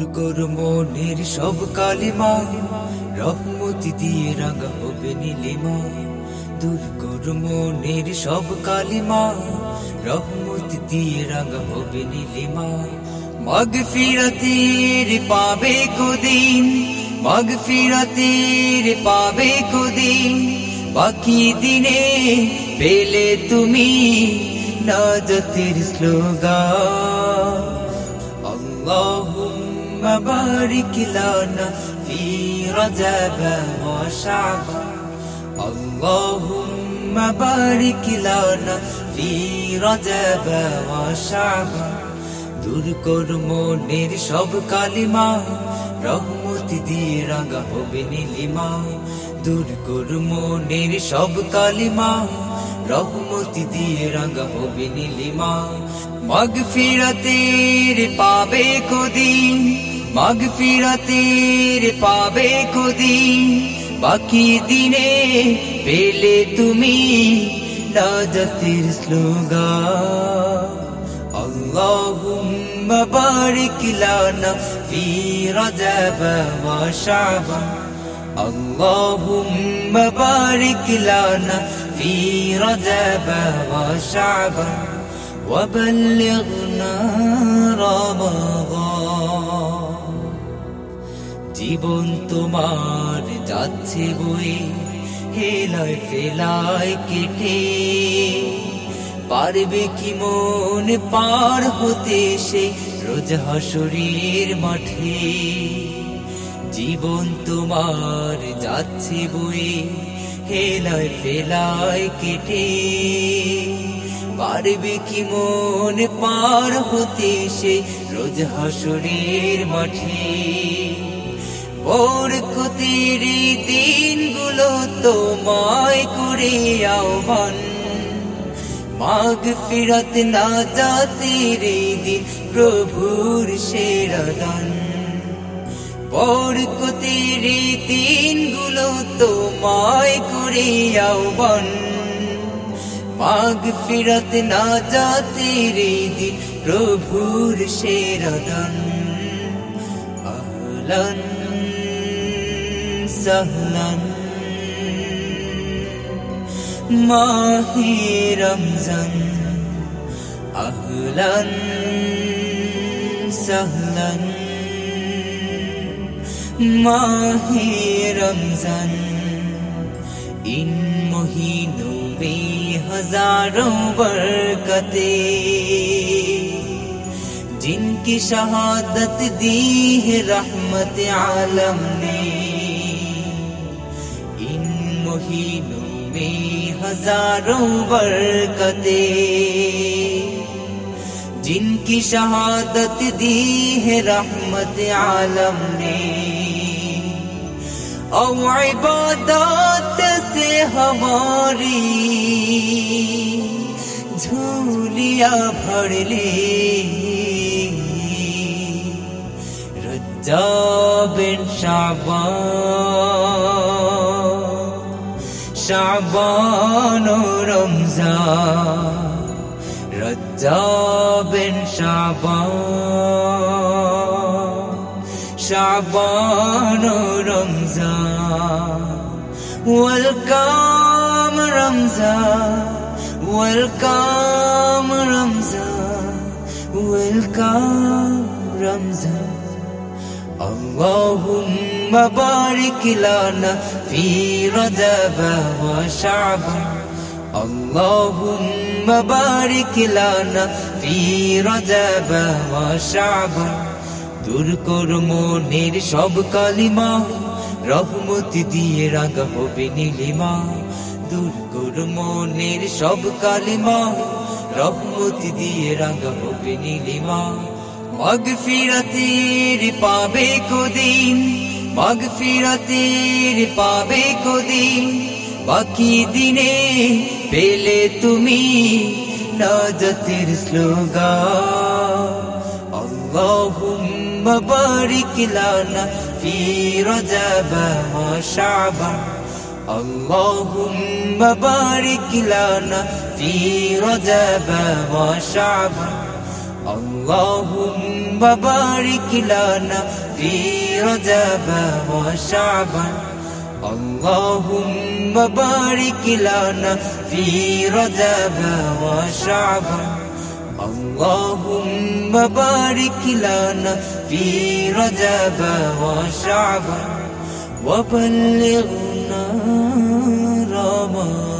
দূর কর মনের সব কালিমা, রহমতি দিয়ে রাঙা হবে নীলিমা। দূর কর মনের সব কালিমা, রহমতি দিয়ে রাঙা হবে নীলিমা। মগ ফিরতির পাবে কুদিন মগ ফিরতির পাবে কুদিন। বাকি দিনে পেলে তুমি নাজতের স্লোগান। اللهم بارك لنا في رجب وشعبان اللهم بارك لنا في رجب وشعبان দূর কর মনের সব কালিমা রহমত দিয়ে রাঙা হবে নীলিমা দূর কর মনের সব কালিমা রহমতি দিয়ে রাঙা হবে নীলিমা মগ ফিরাতের পাবে কুদিন মগ ফিরাতের পাবে কুদিন বাকি দিনে পেলে তুমি নাজাতের স্লোগান اللهم بارك لنا في رجب وشعبان اللهم بارك لنا في رجب وشعبان وبلغنا رمضان জীবন তোমার যাচ্ছে বই হেলায় ফেলায় কেটে। পারবে কি মন পার হতে সে রোজ হাসুরির মাঠে। জীবন তোমার যাচ্ছে বই হেলায় ফেলায় কেটে। পারবে কি মন পার হতে সে রোজ হাসুরের মাঠে। ওর কতির দিনগুলো তোমায় করে আহ্বান মাগ ফিরত না যাতের দিন, প্রভুর সেরা দান। বরকতের দিনগুলো তোমায় করে আহ্বান মাগ ফিরত না যাতের দিন, প্রভুর সেরদন আহলান سہلن ماہی رمضان، اہلن، سہلن۔ ماہی رمضان، ان مہینوں میں ہزاروں برکتیں۔ جن کی شہادت دی ہے رحمت عالم نے مہینوں میں ہزاروں برکتیں۔ جن کی شہادت دی ہے رحمت عالم نے۔ او عبادات سے ہماری جھولیاں بھر لے۔ رجب شعبان شعبان ورمضان رجب شعبان شعبان ورمضان والكام رمضان والكام رمضان والكام رمضان اللهم بارك لنا في رجب وشعبان اللهم بارك لنا في رجب وشعبان দূর কর মনের সব কালিমা রহমতি দিয়ে রাগা হবে নীলিমা দূর কর মনের সব কালিমা রহমতি দিয়ে রাগা হবে নীলিমা মগ ফিরাতের পাবে কুদিন মগ ফিরাতের পাবে কুদিন বাকি দিনে পেলে তুমি নাজতের স্লোগান اللهم بارك لنا في رجب وشعبان اللهم بارك لنا في رجب وشعبان اللهم بارك لنا في رجب وشعبان. اللهم بارك لنا في رجب وشعبان. اللهم بارك لنا في رجب وشعبان. وبلغنا رمضان.